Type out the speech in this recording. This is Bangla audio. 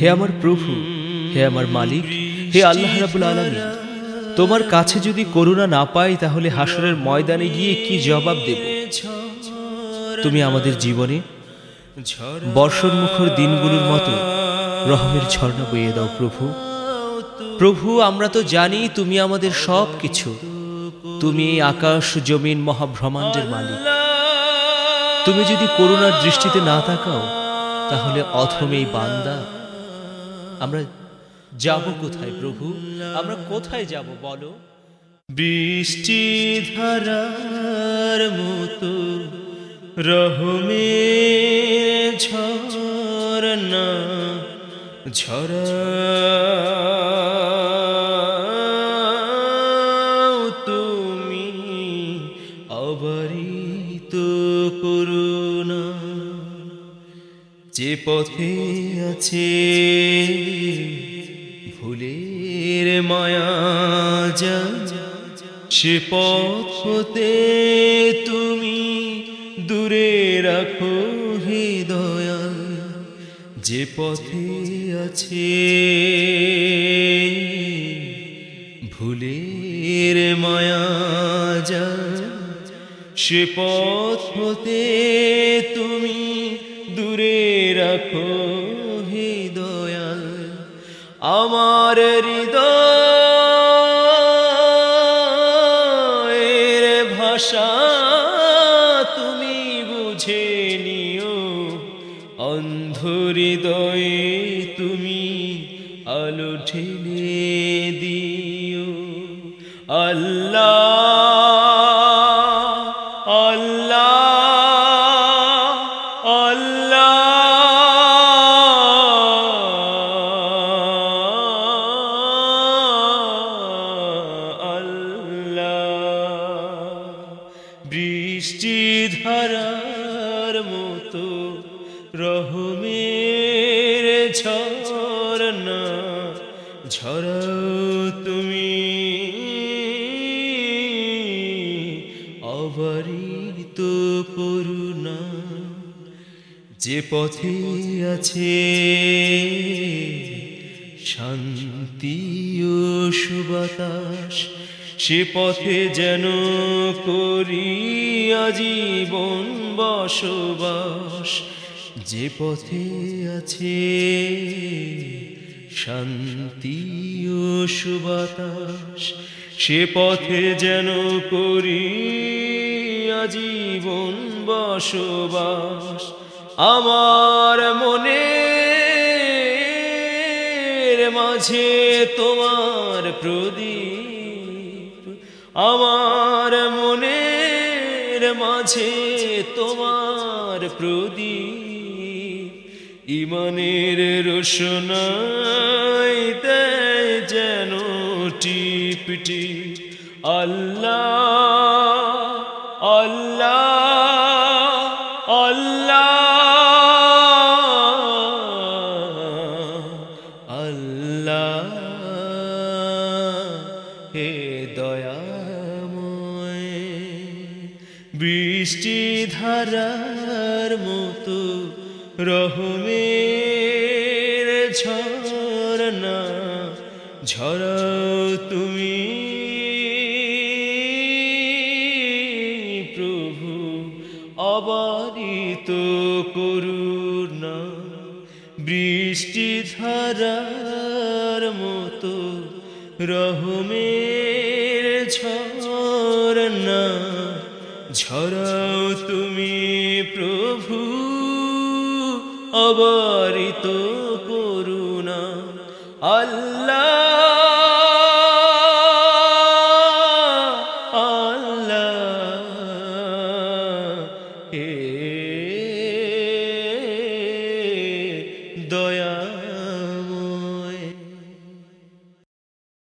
হে আমার প্রভু, হে আমার মালিক, হে আল্লাহ রাবুল আলমী তোমার কাছে যদি করুণা না পাই তাহলে হাসরের ময়দানে গিয়ে কি জবাব দেব? তুমি আমাদের জীবনে বর্ষণমুখর দিনগুলোর মতো রহমের ঝর্ণা বইয়ে দাও প্রভু। প্রভু, আমরা তো জানি তুমি আমাদের সব কিছু তুমি আকাশ, জমিন মহাভ্রমাণ্ডের মালিক। তুমি যদি করুণার দৃষ্টিতে না তাকাও, তাহলে অথম এই বান্দা আমরা যাব কোথায় প্রভু? আমরা কোথায় যাব বলো? বৃষ্টি ধারার মতো রহমে ঝরনা ঝরা যে পথে আছে ভুলের মায়া যা সে পথ তুমি দূরে রাখো হে যে পথে আছে ভুলের মায়া যা সে পথ তুমি রাখো হে দয়াল আমার হৃদয়ের ভাষা তুমি বুঝে নিও। অন্ধ হৃদয়ে তুমি আলো ঠেলে দিও। আল্লাহ বৃষ্টি ধারার মতো রহমের ঝরনা ঝরাও তুমি। অবারিত করুণা যে পথে আছে শান্তি ও সুবাতাস সে পথে যেন করি আজীবন বসবাস। যে পথে আছে শান্তি ও সুবাতাস, সে পথে যেন করি আজীবন বসবাস। আমার মনে মাঝে তোমার প্রদীপ আমার মনের মাঝে তোমার প্রদীপ, ইমানের রোশনাই যেন টিপ টিপ। আল্লাহ আল্লাহ আল্লাহ আল্লাহ, হে বৃষ্টি ধারার মতো রহমের ঝরনা ঝরাও তুমি, প্রভু, অবারিত করুণা। বৃষ্টি ধারার মতো রহমের ঝরনা ঝরাও তুমি প্রভু অবারিত করুণা। আল্লাহ আল্লাহ হে